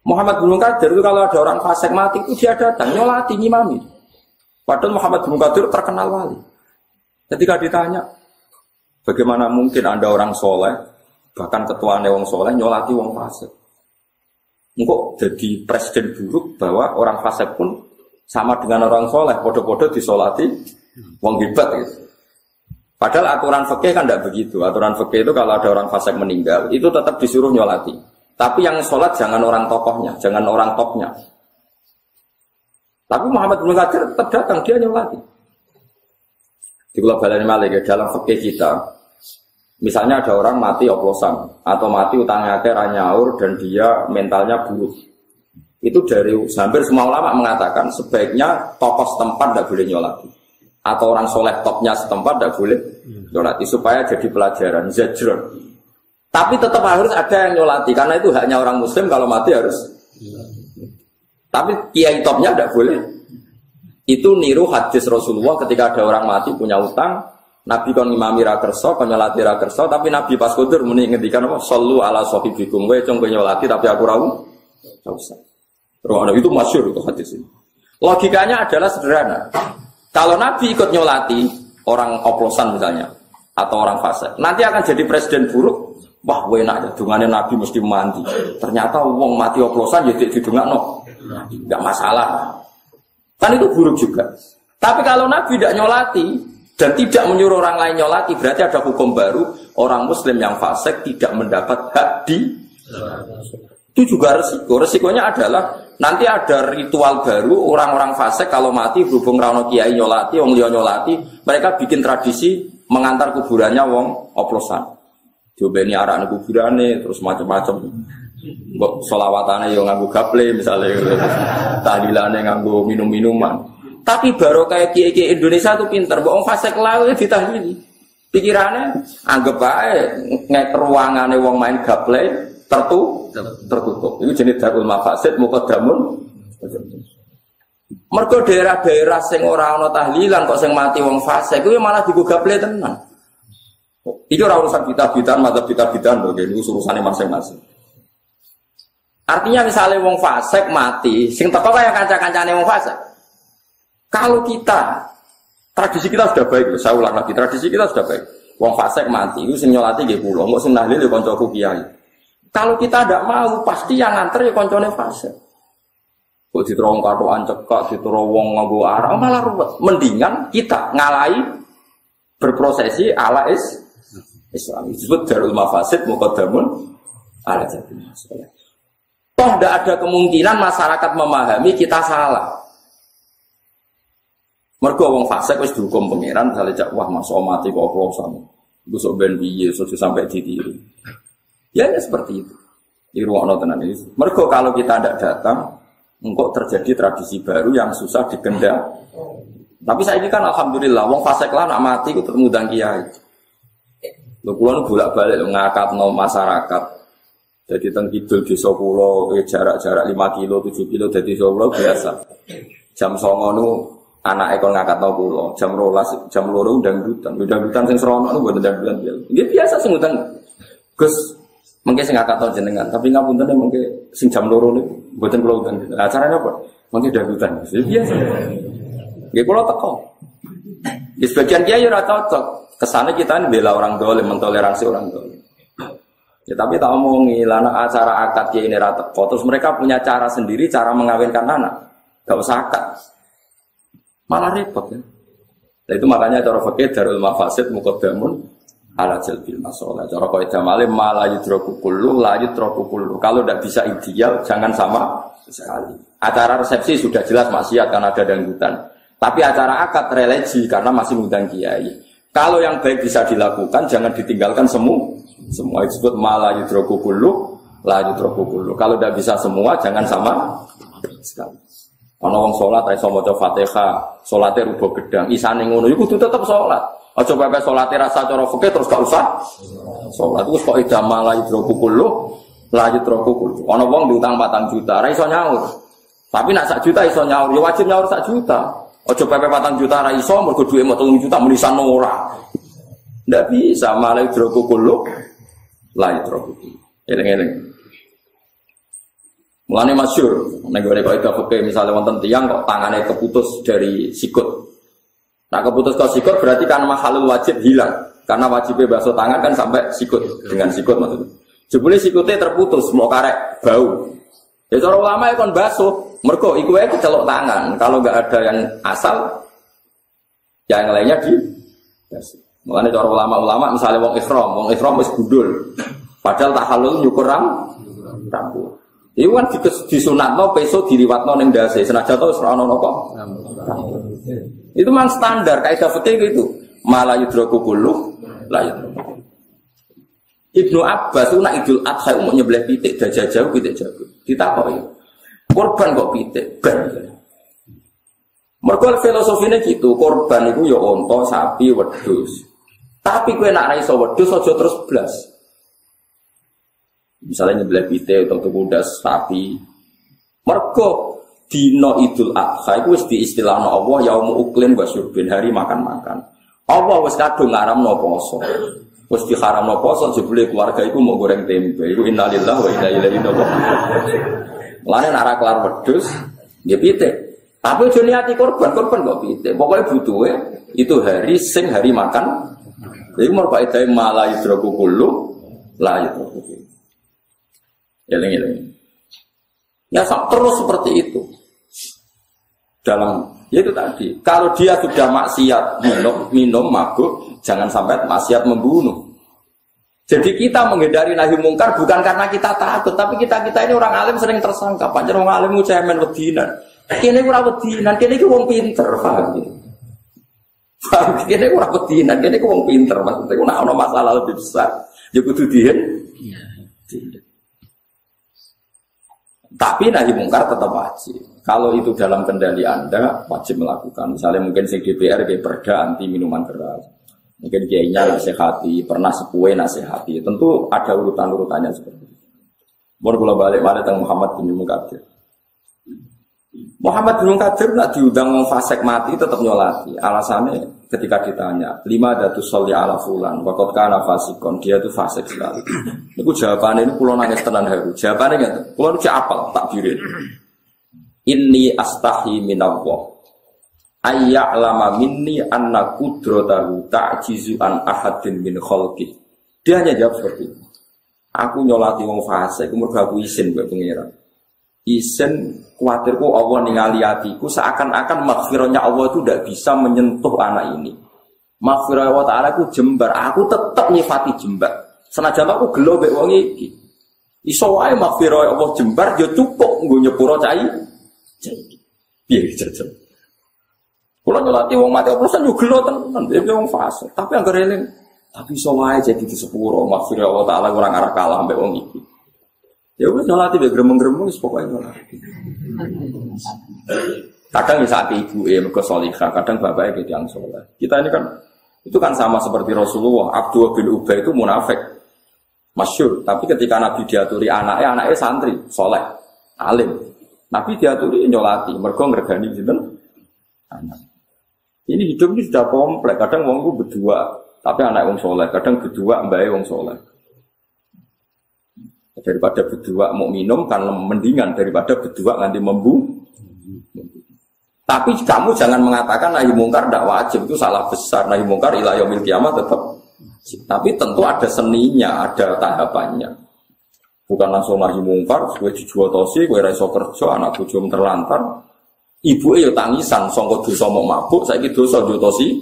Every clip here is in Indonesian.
Muhammad bin Qadir itu kalau ada orang fasik mati itu dia datang nyolati ngimami. Padahal Muhammad bin Qadir terkenal wali. Ketika ditanya, bagaimana mungkin anda orang soleh, bahkan ketua wong soleh nyolati wong fasik? Engkau jadi presiden buruk bahwa orang fasik pun sama dengan orang soleh, podo-podo disolati wong hebat gitu. Padahal aturan fakih kan tidak begitu. Aturan fakih itu kalau ada orang fasik meninggal, itu tetap disuruh nyolati. Tapi yang sholat jangan orang tokohnya, jangan orang topnya. Tapi Muhammad bin Qadir tetap datang, dia nyolati. Di global Malik ya, dalam fakih kita, misalnya ada orang mati oplosan, atau mati utangnya akhir nyaur dan dia mentalnya buruk. Itu dari hampir semua ulama mengatakan sebaiknya tokoh setempat tidak boleh nyolati atau orang soleh topnya setempat tidak boleh nyolati supaya jadi pelajaran zajron. Tapi tetap harus ada yang nyolati karena itu haknya orang muslim kalau mati harus. Tapi kiai topnya tidak boleh. Itu niru hadis Rasulullah ketika ada orang mati punya utang, Nabi kon imami rakerso, kon nyolati rakerso, tapi Nabi pas kudur muni ngendikan apa? Sallu ala sahibikum, kowe cung nyolati tapi aku. Enggak usah. itu masyur itu hadis ini. Logikanya adalah sederhana. Kalau Nabi ikut nyolati orang oplosan misalnya atau orang fase, nanti akan jadi presiden buruk. Wah, enak ya, Nabi mesti mandi. Ternyata uang mati oplosan jadi ya didungak no, nggak masalah. Kan itu buruk juga. Tapi kalau Nabi tidak nyolati dan tidak menyuruh orang lain nyolati, berarti ada hukum baru orang Muslim yang fasik tidak mendapat hak di itu juga resiko. Resikonya adalah nanti ada ritual baru orang-orang fase kalau mati berhubung rano kiai nyolati, wong nyolati, mereka bikin tradisi mengantar kuburannya wong oplosan. Coba ini arah kuburannya terus macam-macam. Mbok solawatane yo nganggo gaple misalnya tahlilannya nganggo minum-minuman. Tapi baru kayak kiai Indonesia tuh pinter, mbok fase kelawe ditahlili. Pikirannya anggap aja ngek ruangannya wong main gaple tertutup tertutup. Itu jenis darul mafasid mukadamun. Mergo daerah-daerah sing ora ana tahlilan kok sing mati wong fase kuwi malah digugaple tenan. Itu ora urusan kita bidan mata kita bidan lho, ini urusannya masing-masing. Artinya misalnya wong fasek mati, sing teko kaya kanca-kancane wong fasek. Kalau kita tradisi kita sudah baik, saya ulang lagi tradisi kita sudah baik. Wong fasek mati, itu sing nyolati nggih kula, kok sing nahlil ya kancaku kiai. Kalau kita tidak mau, pasti yang nganter ya koncone fase. Kok diterong katoan cekak, diterong wong nganggo arah, malah ruwet. Mendingan kita ngalai berprosesi ala is Islam. Disebut darul mafasid mukadamun ala masalah. Toh tidak ada kemungkinan masyarakat memahami kita salah. Mergo wong fasik wis dihukum pangeran misalnya cak wah masuk mati kok oplosan. Gue sok ben piye sampai ditiru. Ya, ya seperti itu. Di ruang tenan ini. Mereka kalau kita tidak datang, engkau terjadi tradisi baru yang susah dikendak. Tapi saya ini kan alhamdulillah, wong fasek lah nak mati itu termudang kiai. Lo kulon bolak balik ngakat no masyarakat. Jadi teng kidul di Solo, eh, jarak-jarak 5 kilo, 7 kilo dari Solo biasa. Jam songo nu anak ekor ngakat no pulau. Jam rolas, jam loro undang dutan. Undang dutan sing serono nu buat undang dutan Ini biasa sih ngutang. Gus, Mungkin sing tahu jenengan, tapi pun mungkin sing jam loro nih, buatan pulau hutan. Nah, caranya apa? Mungkin udah hutan, biasa. Gak pulau teko. Di sebagian dia ya cocok. Kesannya kita ini bela orang dolim, mentoleransi orang dolim. Ya, tapi tak omongi, lana acara akad ya ini rata Terus mereka punya cara sendiri, cara mengawinkan anak. Gak usah akad. Malah repot ya. Nah, itu makanya cara fakir darul mafasid mukodamun ala jalbil masalah. Cara kau jamale malah yudroku kullu, la kullu. Kalau tidak bisa ideal, jangan sama sekali. Acara resepsi sudah jelas maksiat karena ada dangdutan. Tapi acara akad religi karena masih ngundang kiai. Kalau yang baik bisa dilakukan, jangan ditinggalkan semua. Semua disebut malah yudroku kullu, la yudroku kullu. Kalau tidak bisa semua, jangan sama sekali. Ono wong sholat, ayo maca Fatihah, sholatnya rubah gedang, isane ngono, itu tetap sholat. Aja pepe salate rasa cara terus gak usah. Salat itu kok ida malah idroku kullu. Ana wong diutang 4 juta, ra iso nyaur. Tapi nak sak juta iso nyaur, ya wajib nyaur sak juta. Aja pepe 4 juta ra iso mergo duwe mau 3 juta menisan ora. Ndak bisa malah idroku kullu, la idroku kullu. Eleng-eleng. Mulane masyur, nek gue kok oke misalnya wonten tiang kok tangannya keputus dari sikut. Nah keputus kok sikut berarti kan mahalul wajib hilang. Karena wajibnya basuh tangan kan sampai sikut dengan sikut maksudnya. Jebule sikutnya terputus, mau karek bau. Ya cara ulama ya kon basuh, mergo iku wae kecelok tangan. Kalau nggak ada yang asal, yang lainnya di. Mulane cara ulama-ulama misalnya wong ikhram, wong ikhram wis gundul. Padahal tahalul nyukur ram rambut. Iku kan disunatno peso diriwatno ning dase senajan to ora ono napa. Itu memang standar kaidah fikih itu. Malah yudroku kullu la Ibnu Abbas itu nak idul adha mau pitik dajah jauh jauh. Ditakoki. Korban kok pitik ben. Mergo filosofinya gitu, korban itu ya onto, sapi, wedus. Tapi kue nak raiso wedus aja terus blas. Misalnya nyebelah pite atau kuda sapi. Mergo dino idul adha itu wis diistilahno Allah yaumu uklin wa syurbin hari makan-makan. Allah wis kadung ngaramno poso. Wis diharamno poso jebule keluarga iku mau goreng tempe. Iku innalillahi wa inna ilaihi raji'un. Lane nara kelar wedhus dia pite. Tapi ojo niati korban, korban kok pite. Pokoknya butuhnya itu hari sing hari makan. Jadi mau pak itu malah yudroku kulu, lah yudroku Eling eling. Ya terus seperti itu. Dalam ya itu tadi, kalau dia sudah maksiat minum, minum mabuk, jangan sampai maksiat membunuh. Jadi kita menghindari nahi mungkar bukan karena kita takut, tapi kita kita ini orang alim sering tersangka. Panjang orang alim cemen wedinan. Kini kurang wedinan, kini ku wong pinter, paham? Paham? Kini kurang wedinan, kini ku wong pinter. Maksudnya ku nak masalah lebih besar. Ya kudu dihen. Iya. Tapi nahi mungkar tetap wajib. Kalau itu dalam kendali Anda, wajib melakukan. Misalnya mungkin si DPR kayak perda anti minuman keras. Mungkin kiainya nasihati, pernah sepue nasihati. Tentu ada urutan-urutannya seperti itu. Mau balik balik tentang Muhammad bin Mukadir. Muhammad bin Mukadir nak diundang fasek mati tetap nyolati. Alasannya ketika ditanya, lima datu soli ala fulan, wakot kana fasikon, dia itu fasek sekali. Itu jawabannya ini pulau nangis tenan haru. Jawabannya nggak, pulau itu apal tak birin. Ini astahi minallah. Ayyak lama minni anna kudrotahu ta'jizu an ahadin min kholki. Dia hanya jawab seperti itu. Aku nyolati wong fasik, umur aku isin buat pengiran. Isin khawatirku Allah ningali hatiku seakan-akan makfirahnya Allah itu tidak bisa menyentuh anak ini. Makfirah Allah Ta'ala aku jembar, aku tetap nyifati jembar. Senajan aku gelo mbek wong iki. Iso wae makfirah Allah jembar ya cukup nggo nyepuro cai. Piye jajal. Kula nyolati wong mati oplosan yo gelo tenan, dia wong fase. Tapi anggere eling, tapi wae jadi di sepuro makfirah Allah Ta'ala kurang arah kalah mbek wong iki. Ya wis nyolati mbek gremeng-gremeng pokoke nyolati. Kadang bisa ibu ya mereka solihah, kadang bapaknya gitu yang soleh. Kita ini kan itu kan sama seperti Rasulullah. Abdul bin Ubay itu munafik, masyur. Tapi ketika Nabi diaturi anaknya, anaknya santri, soleh, alim. Nabi diaturi nyolati, mereka ngergani gitu anak. Ini hidup ini sudah kompleks. Kadang wong itu berdua, tapi anak wong soleh. Kadang berdua mbak wong soleh. Daripada berdua mau minum kan mendingan daripada berdua nanti membu. Tapi kamu jangan mengatakan nahi mungkar tidak wajib itu salah besar. Nahi mungkar ilah yaumil kiamat tetap. Tapi tentu ada seninya, ada tahapannya. Bukan langsung nahi mungkar, gue dijual tosi, gue raiso kerja, anak bujuk terlantar. Ibu ya tangisan, songko dosa mau mabuk, saya gitu dosa tosi,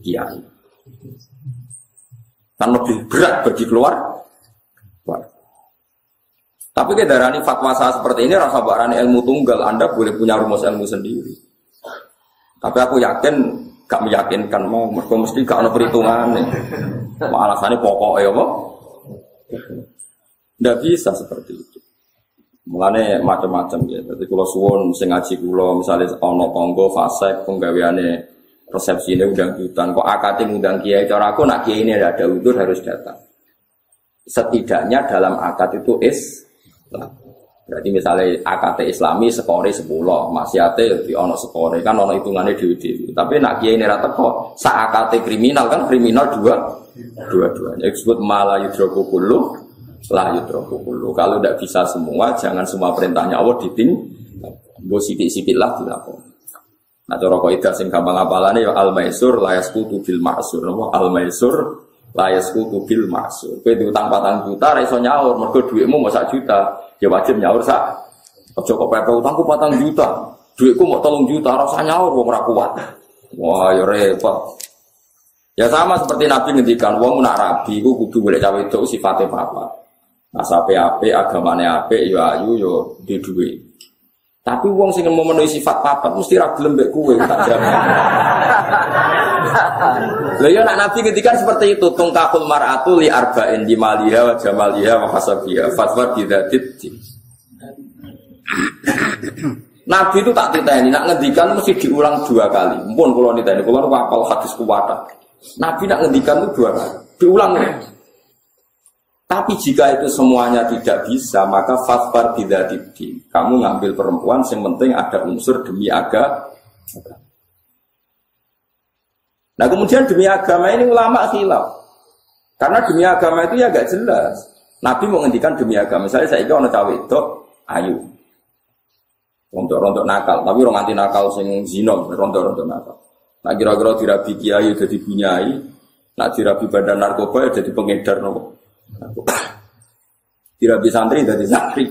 kiai. Kan lebih berat bagi keluar tapi ke darani fatwa saya seperti ini rasa barani ilmu tunggal, Anda boleh punya rumus ilmu sendiri. Tapi aku yakin gak meyakinkan mau mereka mesti gak perhitungan nih. Alasannya pokok ya. Tidak bisa seperti itu. Mulane macam-macam ya. Jadi kalau suwon sing ngaji kulo misalnya ono tonggo fasek penggaweane resepsi ini undang jutaan kok akati undang kiai cara aku nak kiai ini ada udur harus datang. Setidaknya dalam akad itu is Berarti misalnya AKT Islami skore 10, maksiate di ono skore kan ono hitungannya di dewi Tapi nak kiai ini rata kok sa AKT kriminal kan kriminal dua dua-duanya. Disebut malah yudroku kulu la yudrakukulu. Kalau tidak bisa semua, jangan semua perintahnya Allah diting. Gue sidik-sidik lah dilakukan. Nah, cara kaidah sing gampang apalane ya al maisur la yasqutu bil ma'sur. Napa al maisur la yasqutu bil ma'sur. Kowe diutang 4 juta ra iso nyaur mergo dhuwitmu mau sak juta. Ya wajib nyaur sak. Aja kok pepe utangku 4 juta. Dhuwitku mau 3 juta ra usah nyaur wong ora kuat. Wah, ya repot. Ya sama seperti Nabi ngendikan wong nak rabi ku kudu boleh cawe itu sifatnya apa. Nah, sampai ape agamane ape yo ya ayu yo di duwe. Tapi wong sing memenuhi sifat papat mesti ra gelem mbek kowe tak jamin. Lha ya nak Nabi ngendikan seperti itu tungkakul mar'atu li arba'in di maliha wa jamaliha wa hasabiha fatwa bidatit Nabi itu tak titeni, nak ngendikan mesti diulang dua kali. Mpun kalau niteni, kalau apal hadis kuwata. Nabi nak ngendikan itu dua kali, diulang. Tapi jika itu semuanya tidak bisa, maka fasfar tidak didi. Kamu ngambil perempuan, yang penting ada unsur demi agama. Nah kemudian demi agama ini ulama khilaf. Karena demi agama itu ya agak jelas. Nabi mau ngendikan demi agama. Misalnya saya itu orang cawe itu ayu. Rontok-rontok nakal, tapi orang anti nakal sing zinom, rontok-rontok nakal. Nah kira-kira dirabi kiai jadi bunyai, nak dirabi badan narkoba ya jadi pengedar nopo. Tidak bisa santri jadi santri.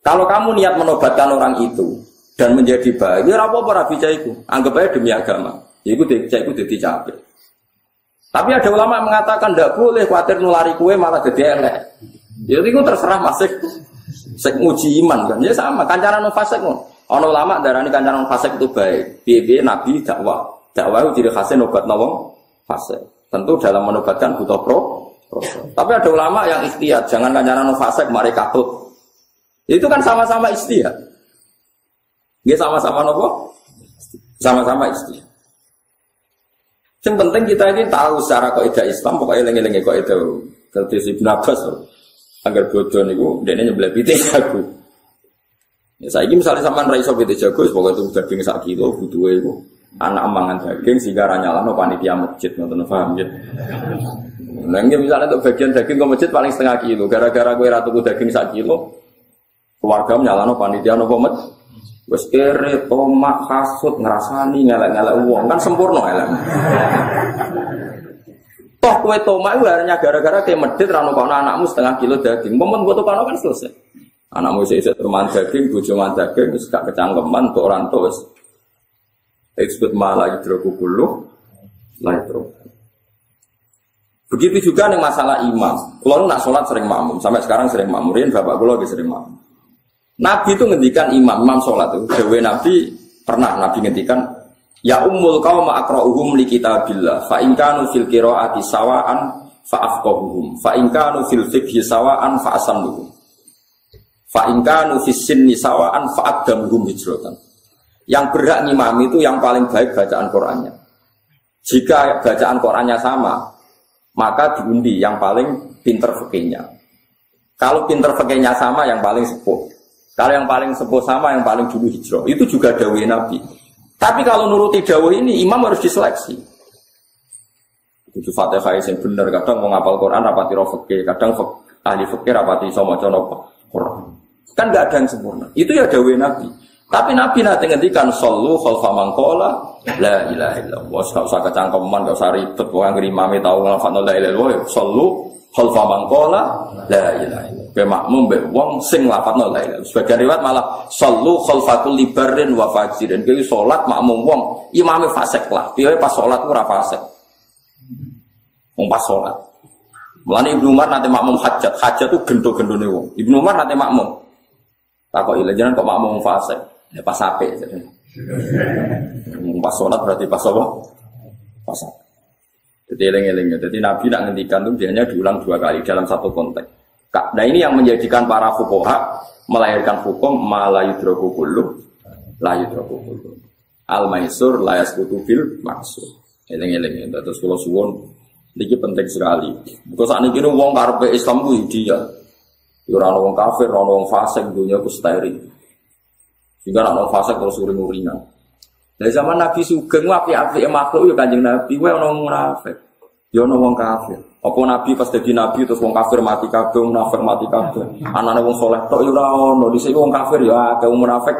Kalau kamu niat menobatkan orang itu dan menjadi baik, ya apa itu? Anggap aja demi agama. Ya itu itu jadi capek. Tapi ada ulama mengatakan tidak boleh khawatir nulari kue malah jadi elek. Ya itu terserah masih sek nguji iman kan. Ya sama kancaran fasik pun. Ono ulama darani kancaran fasik itu baik. Biye nabi dakwah. Dakwah itu jadi khasnya nobat nawang fasik. Tentu dalam menobatkan butuh pro, proses. Tapi ada ulama yang ikhtiar, jangan kancaran fasek mari katut. Itu kan sama-sama ikhtiar. Dia sama-sama nopo? Sama-sama ikhtiar. Yang penting kita ini tahu secara kaidah Islam, pokoknya lengi-lengi kaidah. Kalau Ibn Abbas, agar bodoh nih, dia nyebelah piti jago. Ya, saya ini misalnya sama raiso piti jago, pokoknya itu daging sak kilo, butuh itu anak emangan daging sehingga no panitia masjid nonton paham ya. Nah, misalnya untuk bagian daging ke masjid paling setengah kilo, gara-gara gue ratu daging sak kilo, keluarga no panitia nopo masjid. Wes kere, tomak, kasut, ngerasani, ngelak-ngelak uang kan sempurna elek. Toh kue tomak itu hanya gara-gara kayak medit rano kau anakmu setengah kilo daging. Momen buat kau kan selesai. Anakmu sih teman daging, bujuman daging, terus gak kecangkeman, tuh orang tuh Eksebut malah yudroku kulu Laitro Begitu juga nih masalah imam. Kalau nak sholat sering makmum. Sampai sekarang sering makmurin Bapak gue lagi sering makmum. Nabi itu ngendikan imam Imam sholat itu. Dewi Nabi Pernah Nabi ngendikan Ya ummul kaum akra'uhum li kitabillah Fa inkanu fil kiro'ati sawa'an Fa inkanu fil fikhi sawa'an fa'asamluhum Fa inkanu fis sinni sawa'an fa'addamuhum hijrotan yang berhak ngimami itu yang paling baik bacaan Qurannya. Jika bacaan Qurannya sama, maka diundi yang paling pinter fikihnya. Kalau pinter fikihnya sama, yang paling sepuh. Kalau yang paling sepuh sama, yang paling dulu hijrah. Itu juga dawai Nabi. Tapi kalau nuruti dawai ini, imam harus diseleksi. Itu fatihah yang benar. Kadang mau ngapal Quran, rapati roh fikih. Kadang ahli fikih, rapati sama Quran. Kan gak ada yang sempurna. Itu ya dawai Nabi. Tapi Nabi nanti ngendikan solu khalfa mangkola la ilaha illallah. Gak usah kecangkeman, gak usah ribet. Wong ngeri mami tahu ngelafadzno la ilaha illallah. Solu khalfa mangkola la ilaha illallah. Makmum be wong sing lafadzno la ilaha Sebagian riwayat malah solu khalfa kulli barrin wa fajirin. Kuwi salat makmum wong imame fasik lah. Piye pas salat ora fasik. Wong pas salat. Mulane Ibnu Umar nanti makmum hajat. Hajat itu gendo-gendone wong. Ibnu Umar nanti makmum. Takok jangan kok makmum fasik. Ya pas ape. Pas sholat berarti pas apa? Pas. Jadi eling-eling. Jadi Nabi nak ngendikan itu biasanya diulang dua kali dalam satu konteks. Nah ini yang menjadikan para fukoha melahirkan hukum malah yudroku kulu, la yudroku kulu. Al maisur layas kutubil maksud. Eling-eling. Terus kalau suwon, ini penting sekali. Because saat ini wong karpe Islam itu dia. Orang wong kafir, orang wong fasik, dunia ku steril. Sehingga nak fase terus uring uringan. Dari zaman Nabi Sugeng api api makhluk ya kanjeng Nabi, gue orang munafik. Ya ono wong kafir. Apa nabi pas jadi nabi terus wong kafir mati wong munafik mati kabeh. Anane wong soleh tok ya ora ono. Dhisik wong kafir ya wong munafik.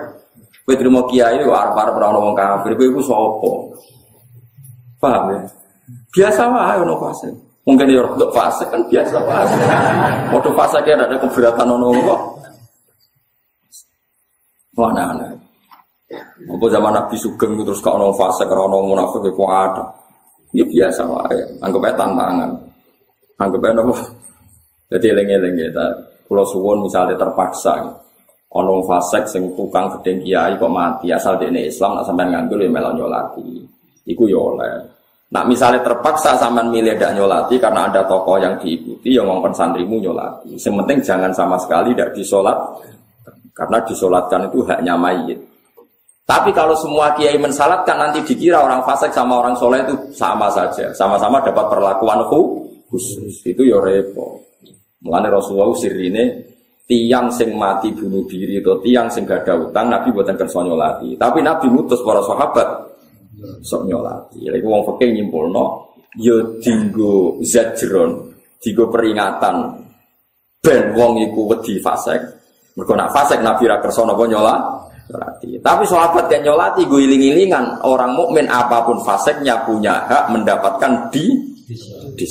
Kowe trimo kiai yo arep-arep ora ono wong kafir. Kowe iku sapa? Paham ya? Biasa wae ono fase. Mungkin ya untuk fase kan biasa wae. Waktu fase kayak ada keberatan ono kok. Mana aneh. Apa zaman Nabi Sugeng terus kau ono fase karena ono munafik kok ada. Ya biasa wae. Anggap aja tantangan. Anggap aja nopo. Jadi lengi-lengi kita. Kalau suwon misalnya terpaksa, ono fasek sing tukang gedeng kiai kok mati asal di Islam nak sampean nganggur ya melo nyolati. Iku ya oleh. Nak misalnya terpaksa sampean milih dak nyolati karena ada tokoh yang diikuti yang ngomong santrimu nyolati. Yang penting jangan sama sekali tidak disolat karena disolatkan itu haknya mayit. Tapi kalau semua kiai mensalatkan nanti dikira orang fasik sama orang soleh itu sama saja, sama-sama dapat perlakuan khusus. Itu ya repot. Mulane Rasulullah sirine tiang sing mati bunuh diri atau tiang sing gak ada utang Nabi buatan kersa nyolati. Tapi Nabi mutus para sahabat sok nyolati. Lha wong fakir nyimpulno ya dinggo zajron, peringatan ben wong iku wedi fasik. Mergo nak fasik Nabi ra kersa. Nyolati. Tapi sahabat yang nyolati gue iling-ilingan orang mukmin apa pun faseknya punya hak mendapatkan di di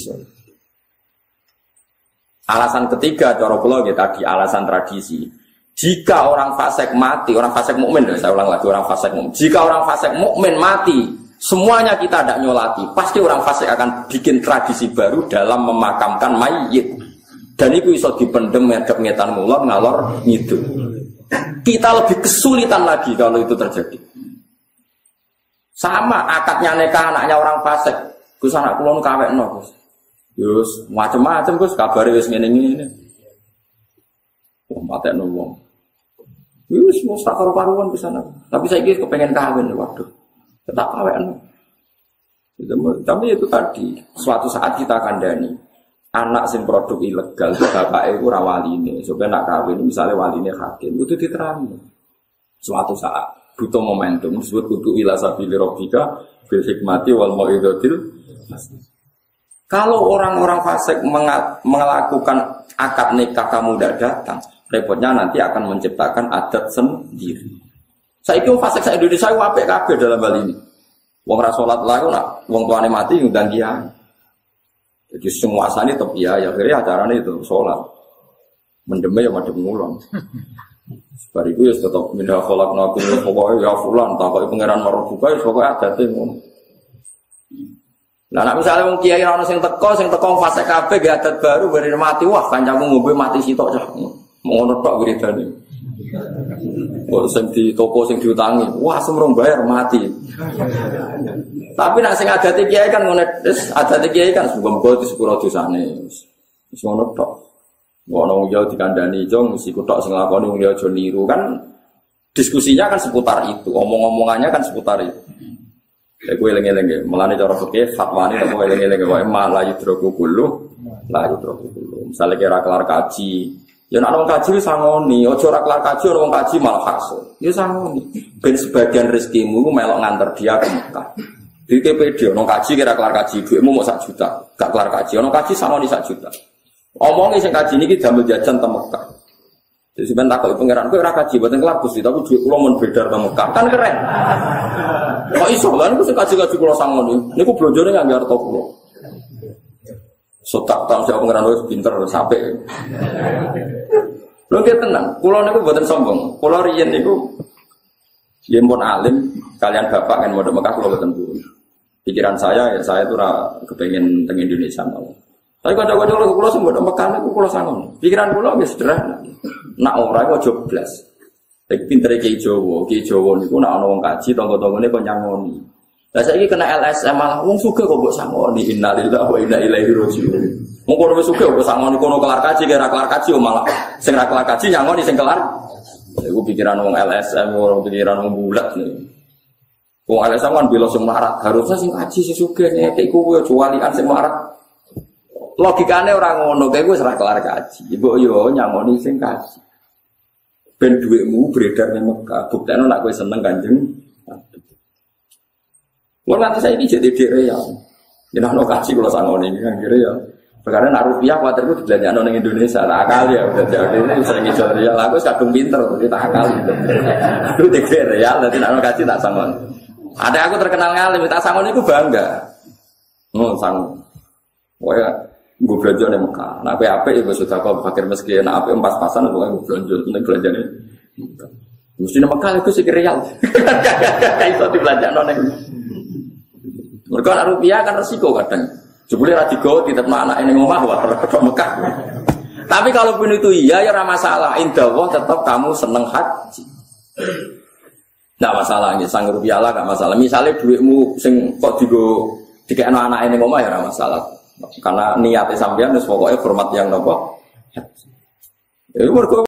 Alasan ketiga cara kula tadi alasan tradisi. Jika orang fasik mati, orang fasik mukmin, saya ulang lagi orang fasik mukmin. Jika orang fasik mukmin mati, semuanya kita tidak nyolati. Pasti orang fasik akan bikin tradisi baru dalam memakamkan mayit. Dan itu bisa dipendem medep ngetan mulon ngalor gitu. Kita lebih kesulitan lagi kalau itu terjadi. Sama akadnya nikah anaknya orang fasik. Gus anak kulon kawek no Gus. Yus macam-macam Gus kabare wis ngene ngene. Wong patekno wong. Yus mau tak karu-karuan ke sana. Tapi saya kira kepengen kawin waktu. Tetap kawin. Tapi itu tadi, suatu saat kita akan dani anak sing produk ilegal bapak itu rawali ini supaya nak kawin misalnya wali ini hakim itu diterangi. Suatu saat butuh momentum disebut kudu ila sabili robika bil hikmati wal mau'idotil kalau orang-orang fasik melakukan akad nikah kamu tidak datang repotnya nanti akan menciptakan adat sendiri. Saya itu fasik saya Indonesia wapek kabeh dalam hal ini. Wong rasolat lalu nak wong tuane mati ngundang kiai jadi semua sani tetap iya, ya akhirnya acaranya itu sholat. Mendeme ya madem ngulon. Sebab itu ya tetap mindah kolak nabi pokoknya ya fulan, tak kok pangeran buka ya pokoknya ada ngono. Nah, nak misalnya wong kiai ana sing teko, sing teko fase kabeh gak adat baru bari mati, wah kancamu ngombe mati sitok cah. Ngono tok wiridane. Kok sing di toko sing diutangi, wah semrong bayar mati. Tapi nak sing adate kiai kan ngono wis adate kiai kan muga-muga disepuro dosane. Wis ngono tok. Ngono yo dikandani jong mesti kutok sing lakoni wong aja niru kan diskusinya kan seputar itu, omong-omongannya kan seputar itu. Ya gue ya, melani cara fikih fatwani tak gue eling-eling ya, ma la yudroku kullu, la yudroku kullu. Misalnya kira kelar kaji, ya nak orang kaji sangoni, ojo ora kelar kaji orang kaji malah hasil. Ya sangoni. Ben sebagian rezekimu melok nganter dia ke Mekah. Di TPD, ono kaji kira kelar kaji, duitmu mau sak juta, gak kelar kaji, ono kaji sama di sak juta. Omongnya sing kaji ini kita jajan ke Mekah. Jadi sebentar takut pangeran, kau kaji buatan kelar gusti, tapi duit pulau mau bedar ke Mekah, kan keren. Kok iso lah, aku kaji kaji pulau sangon ini, ini aku belanja nggak tau pulau. Sotak tahu siapa pangeran itu pinter sampai. Lo dia tenang, pulau ini buatan sombong, pulau rian itu Ya pun alim, kalian bapak kan mau Mekah kalau buatan pikiran saya ya saya tuh kepengen teng Indonesia mau. Tapi kalau kalau kalau kalau semua makan aku kalau sangon. Pikiran kalau ya sederhana. Nak orang itu joblas. Tapi pinter kayak Jawa, kayak Jawa niku nak orang kaji tonggo ini kok nyangoni. Lah ini kena LSM malah wong suka kok mbok sangoni innalillahi wa inna ilaihi rajiun. Wong kono wis suka kok sangoni kono kelar kaji kira kelar kaji malah sing kelar kaji nyangoni sing kelar. Iku pikiran wong LSM, wong pikiran wong bulat nih. Wong alasan kan bila sing harusnya sing kaji sing sugih nek iku kuwi jualian sing marat. Logikane ora ngono, kowe wis ora kelar kaji. Ibu yo nyamoni sing kaji. Ben dhuwitmu beredar ning Mekah, buktekno nek kowe seneng Kanjeng. Wong nanti saya ini jadi diri ya. No kaji kalau sanggup ini kan kira ya. Perkara nak rupiah khawatir gue belanja nong Indonesia, tak akal ya udah jadi ini sering jual real, aku kadung pinter, jadi tak akal. Aku tiga real, nanti nak kaji tak sanggup. Ada aku terkenal ngalim, tak sanggup itu bangga. Oh sanggup. Pokoknya gue belanja di Mekah. Nah, apa apa ibu sudah kau fakir meski nah apa empat pasan, pokoknya gue belanja, ini belanja nih. Mesti nama kali itu sih real. Kayak itu di belanja nong. Mereka rupiah kan resiko kadang. Jebule ra digawa tetep anak ini ngomah wah ke Mekah. Tapi kalaupun itu iya ya ora masalah. Indah tetap kamu seneng haji. Nggak masalah ini sang rupiah lah nggak masalah. Misalnya duitmu sing kok digo tiga anak ini ngomah ya ora masalah. Karena niatnya sampean wis pokoknya format yang nopo. Ya mergo